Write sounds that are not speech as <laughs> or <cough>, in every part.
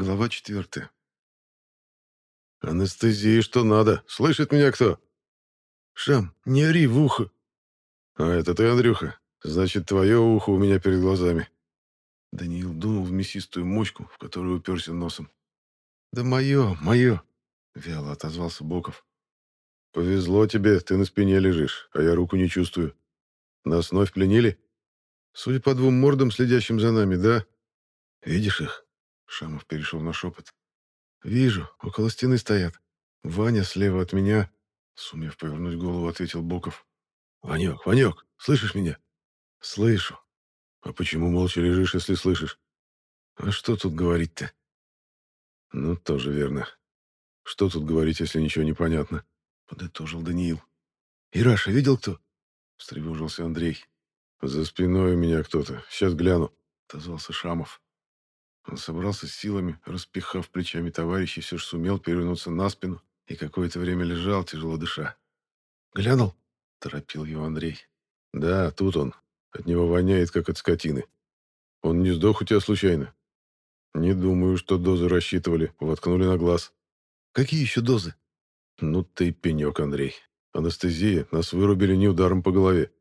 Глава четвертая. «Анестезии что надо. Слышит меня кто?» «Шам, не ори в ухо!» «А это ты, Андрюха? Значит, твое ухо у меня перед глазами». Даниил дунул в мясистую мочку, в которую уперся носом. «Да мое, мое!» — вяло отозвался Боков. «Повезло тебе, ты на спине лежишь, а я руку не чувствую. Нас вновь пленили?» «Судя по двум мордам, следящим за нами, да? Видишь их?» Шамов перешел на шепот. «Вижу, около стены стоят. Ваня слева от меня», — сумев повернуть голову, ответил Боков. «Ванек, Ванек, слышишь меня?» «Слышу». «А почему молча лежишь, если слышишь?» «А что тут говорить-то?» «Ну, тоже верно. Что тут говорить, если ничего не понятно?» — подытожил Даниил. «Ираша, видел кто?» — встревожился Андрей. «За спиной у меня кто-то. Сейчас гляну», — отозвался Шамов. Он собрался с силами, распихав плечами товарищей, все же сумел перевернуться на спину и какое-то время лежал, тяжело дыша. «Глянул?» — торопил его Андрей. «Да, тут он. От него воняет, как от скотины. Он не сдох у тебя случайно?» «Не думаю, что дозы рассчитывали. Воткнули на глаз». «Какие еще дозы?» «Ну ты пенек, Андрей. Анестезия. Нас вырубили не ударом по голове.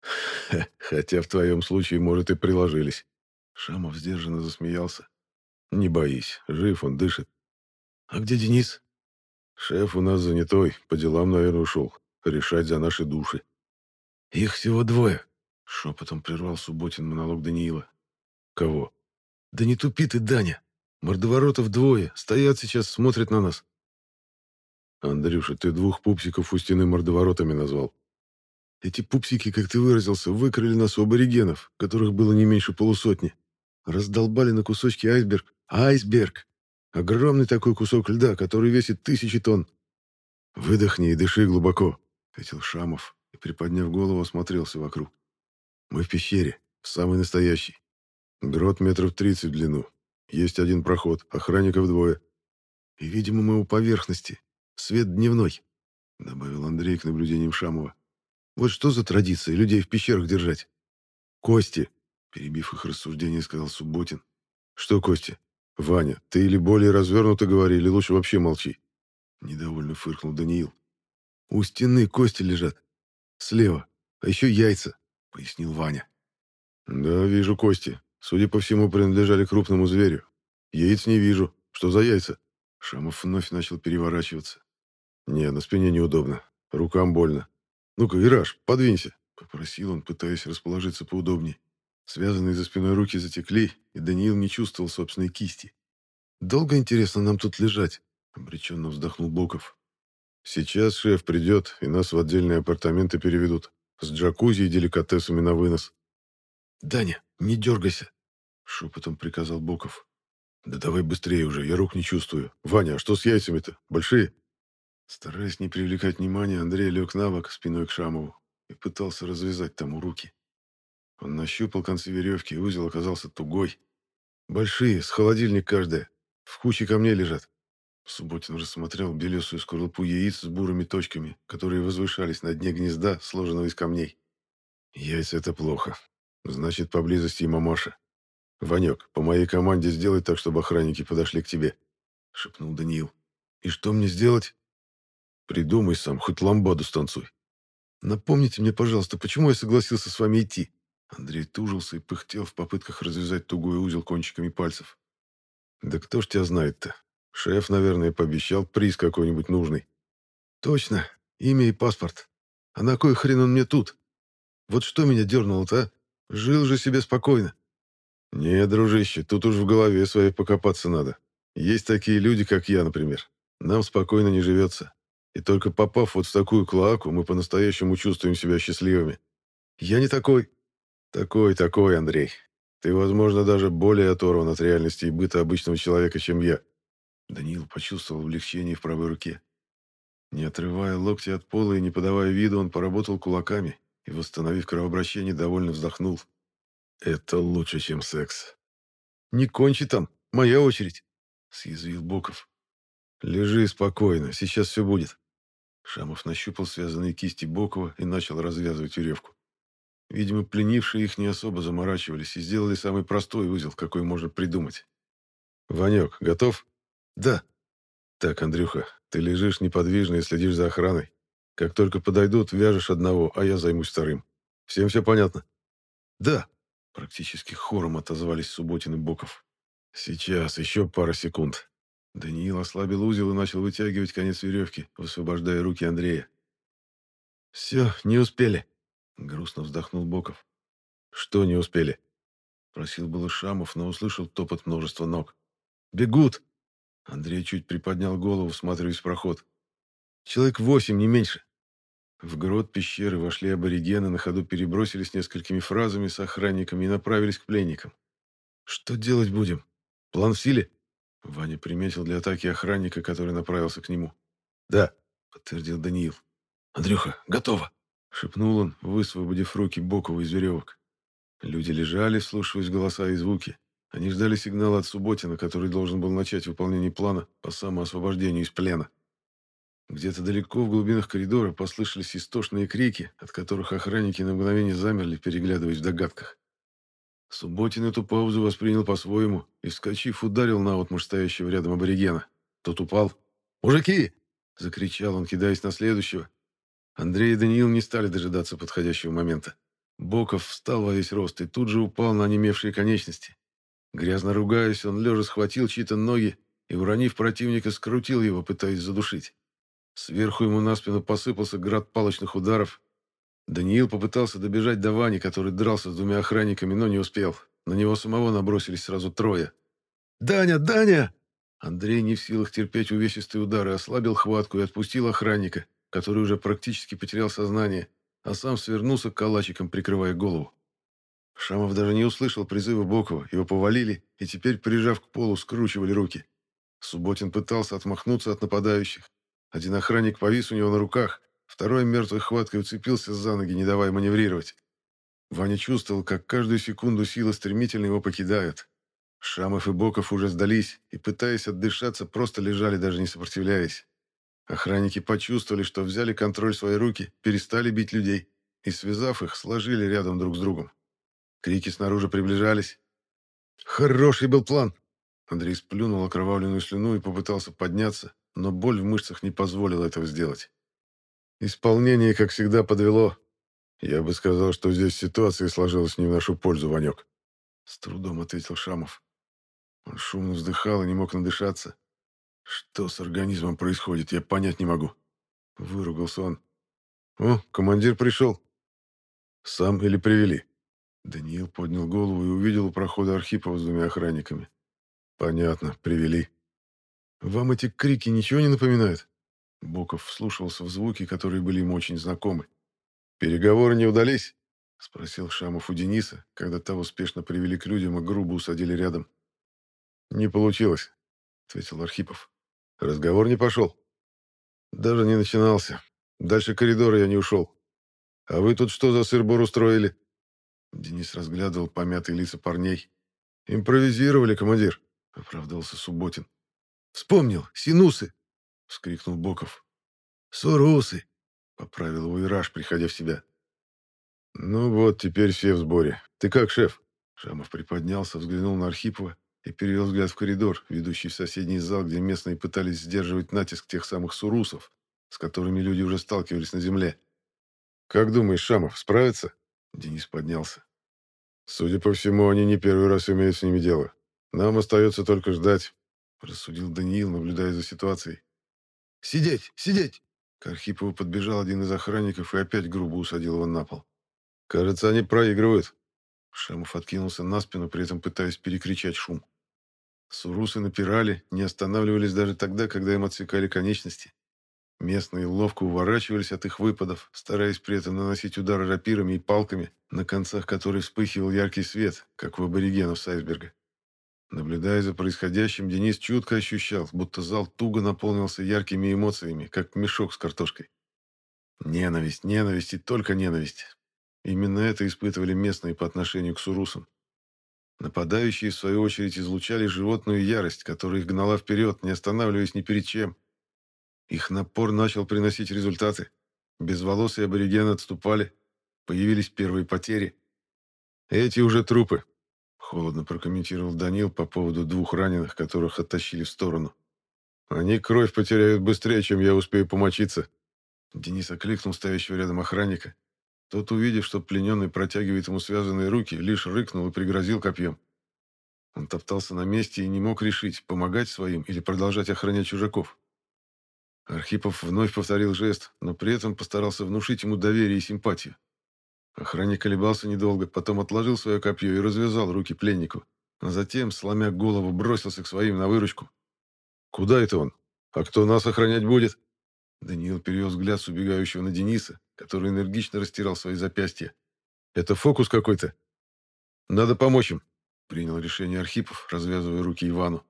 <laughs> Хотя в твоем случае, может, и приложились». Шамов сдержанно засмеялся. «Не боись, жив он, дышит». «А где Денис?» «Шеф у нас занятой, по делам, наверное, ушел. Решать за наши души». «Их всего двое», — шепотом прервал Субботин монолог Даниила. «Кого?» «Да не тупи ты, Даня. Мордоворотов двое, стоят сейчас, смотрят на нас». «Андрюша, ты двух пупсиков у стены мордоворотами назвал». «Эти пупсики, как ты выразился, выкрали нас у аборигенов, которых было не меньше полусотни. Раздолбали на кусочки айсберг. Айсберг! Огромный такой кусок льда, который весит тысячи тонн. «Выдохни и дыши глубоко», — ответил Шамов и, приподняв голову, осмотрелся вокруг. «Мы в пещере, самый настоящий. Грот метров тридцать в длину. Есть один проход, охранников двое. И, видимо, мы у поверхности. Свет дневной», — добавил Андрей к наблюдениям Шамова. «Вот что за традиция людей в пещерах держать? Кости, Перебив их рассуждение, сказал Субботин. «Что, Костя? Ваня, ты или более развернуто говори, или лучше вообще молчи?» Недовольно фыркнул Даниил. «У стены кости лежат. Слева. А еще яйца», — пояснил Ваня. «Да, вижу кости. Судя по всему, принадлежали крупному зверю. Яиц не вижу. Что за яйца?» Шамов вновь начал переворачиваться. «Не, на спине неудобно. Рукам больно. Ну-ка, Ираш, подвинься», — попросил он, пытаясь расположиться поудобнее. Связанные за спиной руки затекли, и Даниил не чувствовал собственной кисти. «Долго, интересно, нам тут лежать?» — обреченно вздохнул Боков. «Сейчас шеф придет, и нас в отдельные апартаменты переведут. С джакузи и деликатесами на вынос». «Даня, не дергайся!» — шепотом приказал Боков. «Да давай быстрее уже, я рук не чувствую. Ваня, а что с яйцами-то? Большие?» Стараясь не привлекать внимания, Андрей лег на бок спиной к Шамову и пытался развязать тому руки. Он нащупал концы веревки, и узел оказался тугой. Большие, с холодильник каждая. В куче камней лежат. Субботин рассмотрел белесую скорлупу яиц с бурыми точками, которые возвышались на дне гнезда, сложенного из камней. Яйца — это плохо. Значит, поблизости и мамаша. Ванек, по моей команде сделай так, чтобы охранники подошли к тебе, — шепнул Даниил. И что мне сделать? Придумай сам, хоть ламбаду станцуй. Напомните мне, пожалуйста, почему я согласился с вами идти? Андрей тужился и пыхтел в попытках развязать тугой узел кончиками пальцев. «Да кто ж тебя знает-то? Шеф, наверное, пообещал приз какой-нибудь нужный». «Точно. Имя и паспорт. А на кой хрен он мне тут? Вот что меня дернуло-то, а? Жил же себе спокойно». «Не, дружище, тут уж в голове своей покопаться надо. Есть такие люди, как я, например. Нам спокойно не живется. И только попав вот в такую клоаку, мы по-настоящему чувствуем себя счастливыми». «Я не такой», «Такой, такой, Андрей. Ты, возможно, даже более оторван от реальности и быта обычного человека, чем я». Даниил почувствовал облегчение в правой руке. Не отрывая локти от пола и не подавая виду, он поработал кулаками и, восстановив кровообращение, довольно вздохнул. «Это лучше, чем секс». «Не кончи там, моя очередь», — съязвил Боков. «Лежи спокойно, сейчас все будет». Шамов нащупал связанные кисти Бокова и начал развязывать веревку. Видимо, пленившие их не особо заморачивались и сделали самый простой узел, какой можно придумать. «Ванек, готов?» «Да». «Так, Андрюха, ты лежишь неподвижно и следишь за охраной. Как только подойдут, вяжешь одного, а я займусь вторым. Всем все понятно?» «Да», — практически хором отозвались Субботин и Боков. «Сейчас, еще пара секунд». Даниил ослабил узел и начал вытягивать конец веревки, высвобождая руки Андрея. «Все, не успели», — грустно вздохнул Боков. «Что не успели?» — просил было Шамов, но услышал топот множества ног. «Бегут!» Андрей чуть приподнял голову, всматриваясь в проход. «Человек восемь, не меньше». В грот пещеры вошли аборигены, на ходу перебросились несколькими фразами с охранниками и направились к пленникам. «Что делать будем? План в силе?» Ваня приметил для атаки охранника, который направился к нему. «Да», — подтвердил Даниил. «Андрюха, готово!» — шепнул он, высвободив руки Бокова из веревок. Люди лежали, слушаясь голоса и звуки. Они ждали сигнала от Субботина, который должен был начать выполнение плана по самоосвобождению из плена. Где-то далеко в глубинах коридора послышались истошные крики, от которых охранники на мгновение замерли, переглядываясь в догадках. Субботин эту паузу воспринял по-своему и, вскочив, ударил наотмашь стоящего рядом аборигена. Тот упал. «Мужики!» — закричал он, кидаясь на следующего. Андрей и Даниил не стали дожидаться подходящего момента. Боков встал во весь рост и тут же упал на онемевшие конечности. Грязно ругаясь, он лежа схватил чьи-то ноги и, уронив противника, скрутил его, пытаясь задушить. Сверху ему на спину посыпался град палочных ударов, Даниил попытался добежать до Вани, который дрался с двумя охранниками, но не успел. На него самого набросились сразу трое. «Даня! Даня!» Андрей, не в силах терпеть увесистые удары, ослабил хватку и отпустил охранника, который уже практически потерял сознание, а сам свернулся калачиком, прикрывая голову. Шамов даже не услышал призыва Бокова, его повалили и теперь, прижав к полу, скручивали руки. Субботин пытался отмахнуться от нападающих. Один охранник повис у него на руках, Второй мертвой хваткой уцепился за ноги, не давая маневрировать. Ваня чувствовал, как каждую секунду сила стремительно его покидает. Шамов и Боков уже сдались и, пытаясь отдышаться, просто лежали, даже не сопротивляясь. Охранники почувствовали, что взяли контроль в свои руки, перестали бить людей и, связав их, сложили рядом друг с другом. Крики снаружи приближались. «Хороший был план!» Андрей сплюнул окровавленную слюну и попытался подняться, но боль в мышцах не позволила этого сделать. Исполнение, как всегда, подвело. Я бы сказал, что здесь ситуация сложилась не в нашу пользу, Ванек. С трудом ответил Шамов. Он шумно вздыхал и не мог надышаться. Что с организмом происходит, я понять не могу. Выругался он. О, командир пришел. Сам или привели? Даниил поднял голову и увидел у прохода Архипова с двумя охранниками. Понятно, привели. Вам эти крики ничего не напоминают? Боков вслушивался в звуки, которые были ему очень знакомы. «Переговоры не удались?» — спросил Шамов у Дениса, когда того успешно привели к людям и грубо усадили рядом. «Не получилось», — ответил Архипов. «Разговор не пошел». «Даже не начинался. Дальше коридора я не ушел. А вы тут что за сыр-бор устроили?» Денис разглядывал помятые лица парней. «Импровизировали, командир», — оправдывался Субботин. «Вспомнил! Синусы!» вскрикнул Боков. «Сурусы!» — поправил его Ираш, приходя в себя. «Ну вот, теперь все в сборе. Ты как, шеф?» Шамов приподнялся, взглянул на Архипова и перевел взгляд в коридор, ведущий в соседний зал, где местные пытались сдерживать натиск тех самых сурусов, с которыми люди уже сталкивались на земле. «Как думаешь, Шамов, справится?» Денис поднялся. «Судя по всему, они не первый раз имеют с ними дело. Нам остается только ждать», — рассудил Даниил, наблюдая за ситуацией. «Сидеть! Сидеть!» К Архипову подбежал один из охранников и опять грубо усадил его на пол. «Кажется, они проигрывают». Шамов откинулся на спину, при этом пытаясь перекричать шум. Сурусы напирали, не останавливались даже тогда, когда им отсекали конечности. Местные ловко уворачивались от их выпадов, стараясь при этом наносить удары рапирами и палками, на концах которых вспыхивал яркий свет, как у аборигенов с айсберга. Наблюдая за происходящим, Денис чутко ощущал, будто зал туго наполнился яркими эмоциями, как мешок с картошкой. Ненависть, ненависть и только ненависть. Именно это испытывали местные по отношению к сурусам. Нападающие, в свою очередь, излучали животную ярость, которая их гнала вперед, не останавливаясь ни перед чем. Их напор начал приносить результаты. Безволосые аборигены отступали. Появились первые потери. Эти уже трупы, Холодно прокомментировал Данил по поводу двух раненых, которых оттащили в сторону. Они кровь потеряют быстрее, чем я успею помочиться. Денис окликнул стоящего рядом охранника. Тот, увидев, что плененный протягивает ему связанные руки, лишь рыкнул и пригрозил копьем. Он топтался на месте и не мог решить, помогать своим или продолжать охранять чужаков. Архипов вновь повторил жест, но при этом постарался внушить ему доверие и симпатию. Охранник колебался недолго, потом отложил свое копье и развязал руки пленнику, а затем, сломя голову, бросился к своим на выручку. «Куда это он? А кто нас охранять будет?» Даниил перевел взгляд с убегающего на Дениса, который энергично растирал свои запястья. «Это фокус какой-то. Надо помочь им», — принял решение Архипов, развязывая руки Ивану.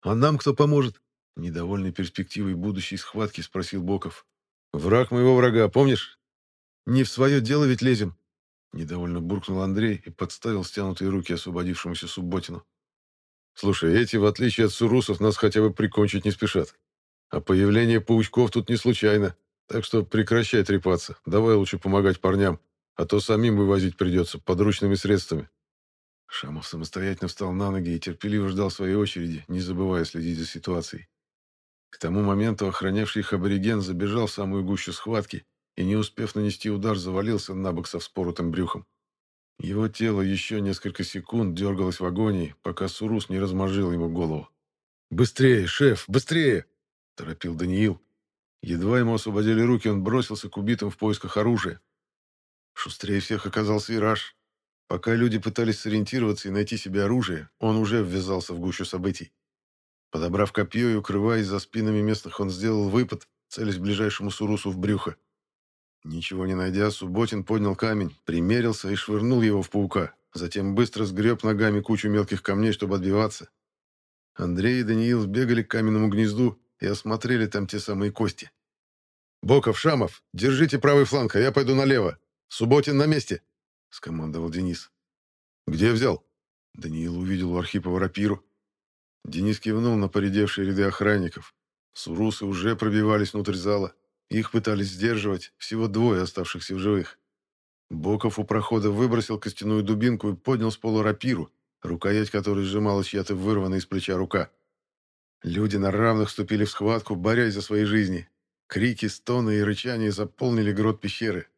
«А нам кто поможет?» Недовольной перспективой будущей схватки спросил Боков. «Враг моего врага, помнишь? Не в свое дело ведь лезем!» Недовольно буркнул Андрей и подставил стянутые руки освободившемуся Субботину. «Слушай, эти, в отличие от сурусов, нас хотя бы прикончить не спешат. А появление паучков тут не случайно, так что прекращай трепаться. Давай лучше помогать парням, а то самим вывозить придется подручными средствами». Шамов самостоятельно встал на ноги и терпеливо ждал своей очереди, не забывая следить за ситуацией. К тому моменту охранявший их абориген забежал в самую гущу схватки и, не успев нанести удар, завалился на бок со вспоротым брюхом. Его тело еще несколько секунд дергалось в агонии, пока Сурус не размажил ему голову. «Быстрее, шеф, быстрее!» – торопил Даниил. Едва ему освободили руки, он бросился к убитым в поисках оружия. Шустрее всех оказался Ираш. Пока люди пытались сориентироваться и найти себе оружие, он уже ввязался в гущу событий. Подобрав копье и укрываясь за спинами местных, он сделал выпад, целясь ближайшему Сурусу в брюхо. Ничего не найдя, Субботин поднял камень, примерился и швырнул его в паука, затем быстро сгреб ногами кучу мелких камней, чтобы отбиваться. Андрей и Даниил сбегали к каменному гнезду и осмотрели там те самые кости. «Боков, Шамов, держите правый фланг, а я пойду налево. Субботин на месте!» — скомандовал Денис. «Где взял?» Даниил увидел у Архипова рапиру. Денис кивнул на поредевшие ряды охранников. Сурусы уже пробивались внутрь зала. Их пытались сдерживать, всего двое оставшихся в живых. Боков у прохода выбросил костяную дубинку и поднял с пола рапиру, рукоять которой сжимала чья-то вырванная из плеча рука. Люди на равных вступили в схватку, борясь за свои жизни. Крики, стоны и рычания заполнили грот пещеры.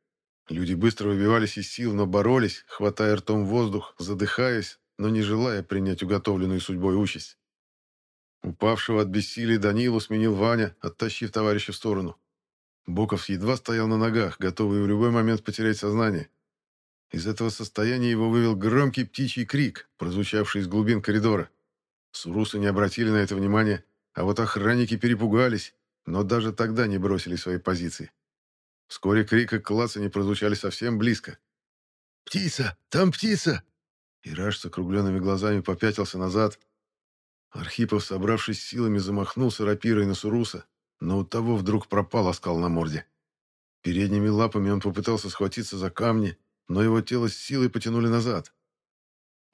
Люди быстро выбивались из сил, но боролись, хватая ртом воздух, задыхаясь, но не желая принять уготовленную судьбой участь. Упавшего от бессилия Данилу сменил Ваня, оттащив товарища в сторону. Боков едва стоял на ногах, готовый в любой момент потерять сознание. Из этого состояния его вывел громкий птичий крик, прозвучавший из глубин коридора. Сурусы не обратили на это внимания, а вот охранники перепугались, но даже тогда не бросили свои позиции. Вскоре крик и клацанье прозвучали совсем близко. «Птица! Там птица!» Ираш с округленными глазами попятился назад, Архипов, собравшись силами, замахнулся рапирой на Суруса, но у того вдруг пропал оскал на морде. Передними лапами он попытался схватиться за камни, но его тело с силой потянули назад.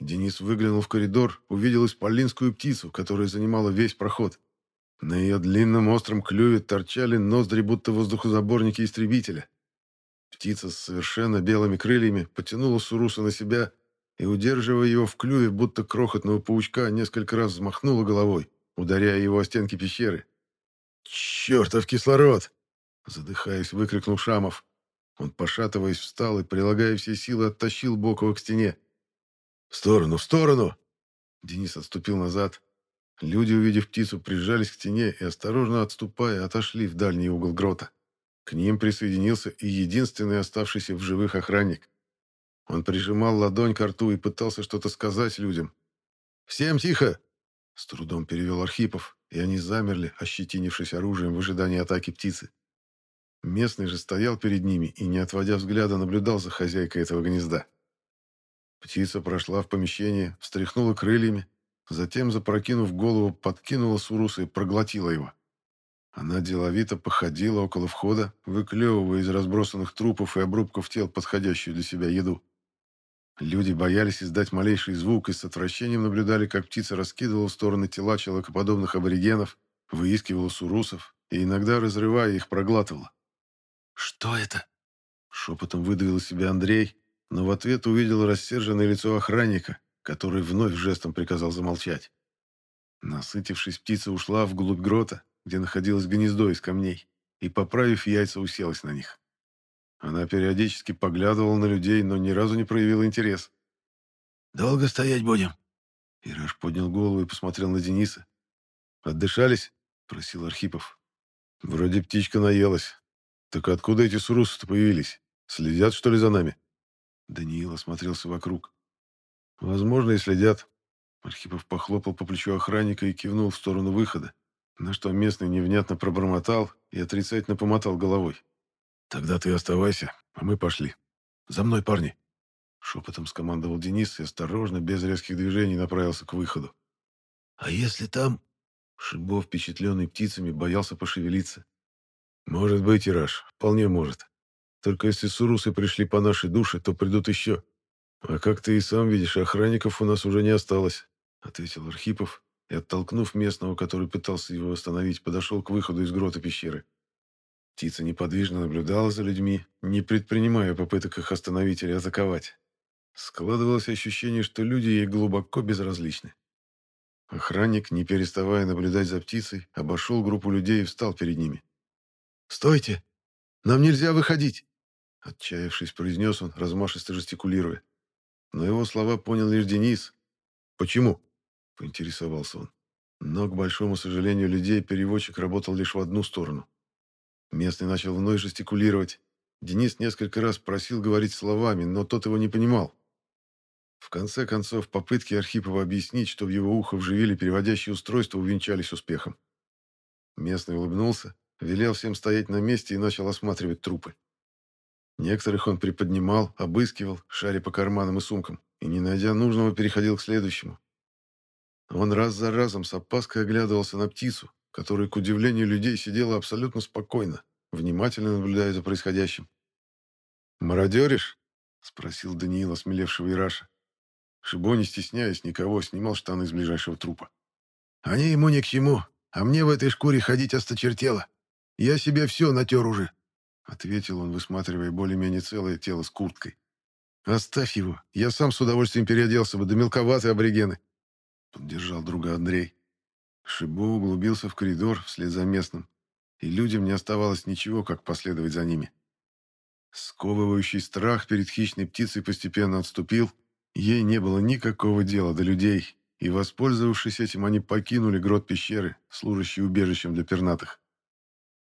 Денис выглянул в коридор, увидел исполинскую птицу, которая занимала весь проход. На ее длинном остром клюве торчали ноздри, будто воздухозаборники истребителя. Птица с совершенно белыми крыльями потянула Суруса на себя и, удерживая его в клюве, будто крохотного паучка, несколько раз взмахнула головой, ударяя его о стенки пещеры. «Чертов кислород!» Задыхаясь, выкрикнул Шамов. Он, пошатываясь, встал и, прилагая все силы, оттащил Бокова к стене. «В сторону, в сторону!» Денис отступил назад. Люди, увидев птицу, прижались к стене и, осторожно отступая, отошли в дальний угол грота. К ним присоединился и единственный оставшийся в живых охранник. Он прижимал ладонь к рту и пытался что-то сказать людям. «Всем тихо!» — с трудом перевел Архипов, и они замерли, ощетинившись оружием в ожидании атаки птицы. Местный же стоял перед ними и, не отводя взгляда, наблюдал за хозяйкой этого гнезда. Птица прошла в помещение, встряхнула крыльями, затем, запрокинув голову, подкинула Суруса и проглотила его. Она деловито походила около входа, выклевывая из разбросанных трупов и обрубков тел подходящую для себя еду. Люди боялись издать малейший звук и с отвращением наблюдали, как птица раскидывала в стороны тела человекоподобных аборигенов, выискивала сурусов и иногда, разрывая их, проглатывала. «Что это?» Шепотом выдавил из себя Андрей, но в ответ увидел рассерженное лицо охранника, который вновь жестом приказал замолчать. Насытившись, птица ушла вглубь грота, где находилось гнездо из камней, и, поправив яйца, уселась на них. Она периодически поглядывала на людей, но ни разу не проявила интерес. «Долго стоять будем?» Ираш поднял голову и посмотрел на Дениса. «Отдышались?» — просил Архипов. «Вроде птичка наелась. Так откуда эти сурусы-то появились? Следят, что ли, за нами?» Даниил осмотрелся вокруг. «Возможно, и следят». Архипов похлопал по плечу охранника и кивнул в сторону выхода, на что местный невнятно пробормотал и отрицательно помотал головой. «Тогда ты оставайся, а мы пошли. За мной, парни!» Шепотом скомандовал Денис и осторожно, без резких движений, направился к выходу. «А если там...» Шибов, впечатленный птицами, боялся пошевелиться. «Может быть, Ираш, вполне может. Только если сурусы пришли по нашей душе, то придут еще. А как ты и сам видишь, охранников у нас уже не осталось», — ответил Архипов и, оттолкнув местного, который пытался его остановить, подошел к выходу из грота пещеры. Птица неподвижно наблюдала за людьми, не предпринимая попыток их остановить или атаковать. Складывалось ощущение, что люди ей глубоко безразличны. Охранник, не переставая наблюдать за птицей, обошел группу людей и встал перед ними. «Стойте! Нам нельзя выходить!» Отчаявшись, произнес он, размашисто жестикулируя. Но его слова понял лишь Денис. «Почему?» — поинтересовался он. Но, к большому сожалению людей, переводчик работал лишь в одну сторону. Местный начал вновь жестикулировать. Денис несколько раз просил говорить словами, но тот его не понимал. В конце концов, попытки Архипова объяснить, что в его ухо вживили переводящее устройство, увенчались успехом. Местный улыбнулся, велел всем стоять на месте и начал осматривать трупы. Некоторых он приподнимал, обыскивал, шаря по карманам и сумкам, и, не найдя нужного, переходил к следующему. Он раз за разом с опаской оглядывался на птицу, которая, к удивлению людей, сидела абсолютно спокойно, внимательно наблюдая за происходящим. «Мародеришь?» — спросил Даниил, осмелевшего Ираша. Шибо, не стесняясь никого, снимал штаны с ближайшего трупа. «Они ему ни к чему, а мне в этой шкуре ходить осточертело. Я себе все натер уже», — ответил он, высматривая более-менее целое тело с курткой. «Оставь его, я сам с удовольствием переоделся бы, да мелковатые аборигены», — поддержал друга Андрей. Шибо углубился в коридор вслед за местным, и людям не оставалось ничего, как последовать за ними. Сковывающий страх перед хищной птицей постепенно отступил, ей не было никакого дела до людей, и, воспользовавшись этим, они покинули грот пещеры, служащий убежищем для пернатых.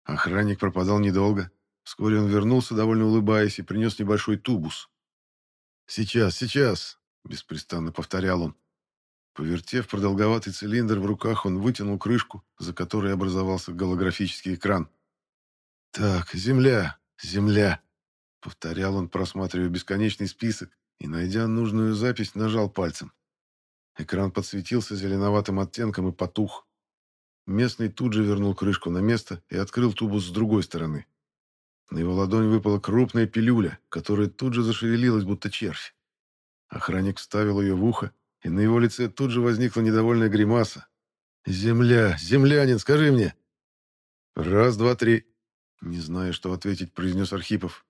Охранник пропадал недолго. Вскоре он вернулся, довольно улыбаясь, и принес небольшой тубус. «Сейчас, сейчас!» — беспрестанно повторял он. Повертев продолговатый цилиндр в руках, он вытянул крышку, за которой образовался голографический экран. «Так, земля, земля», — повторял он, просматривая бесконечный список, и, найдя нужную запись, нажал пальцем. Экран подсветился зеленоватым оттенком и потух. Местный тут же вернул крышку на место и открыл тубус с другой стороны. На его ладонь выпала крупная пилюля, которая тут же зашевелилась, будто червь. Охранник вставил ее в ухо, и на его лице тут же возникла недовольная гримаса. «Земля! Землянин, скажи мне!» «Раз, два, три!» Не зная, что ответить, произнес Архипов.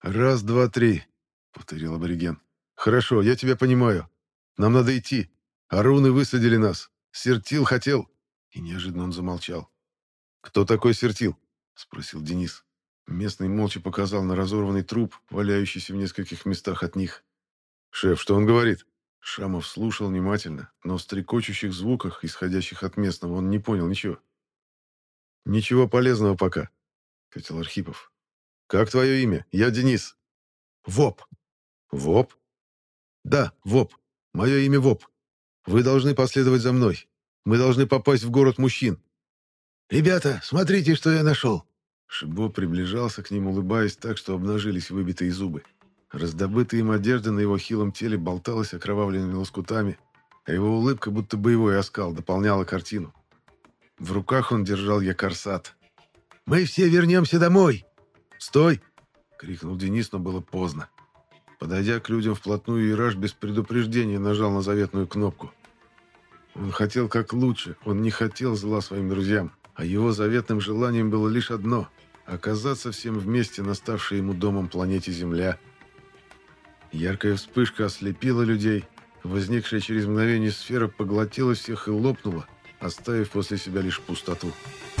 «Раз, два, три!» — повторил абориген. «Хорошо, я тебя понимаю. Нам надо идти. Аруны высадили нас. Сертил хотел...» И неожиданно он замолчал. «Кто такой Сертил?» — спросил Денис. Местный молча показал на разорванный труп, валяющийся в нескольких местах от них. «Шеф, что он говорит?» Шамов слушал внимательно, но в стрекочущих звуках, исходящих от местного, он не понял ничего. «Ничего полезного пока», — ответил Архипов. «Как твое имя? Я Денис». «Воп». «Воп?» «Да, Воп. Мое имя Воп. Вы должны последовать за мной. Мы должны попасть в город мужчин». «Ребята, смотрите, что я нашел!» Шибо приближался к ним, улыбаясь так, что обнажились выбитые зубы. Раздобытая им одежда на его хилом теле болталась окровавленными лоскутами, а его улыбка, будто боевой оскал, дополняла картину. В руках он держал якорсат. «Мы все вернемся домой!» «Стой!» — крикнул Денис, но было поздно. Подойдя к людям вплотную, Ираш без предупреждения нажал на заветную кнопку. Он хотел как лучше, он не хотел зла своим друзьям, а его заветным желанием было лишь одно — оказаться всем вместе на ставшей ему домом планете Земля — Яркая вспышка ослепила людей. Возникшая через мгновение сфера поглотила всех и лопнула, оставив после себя лишь пустоту. «Пустоту».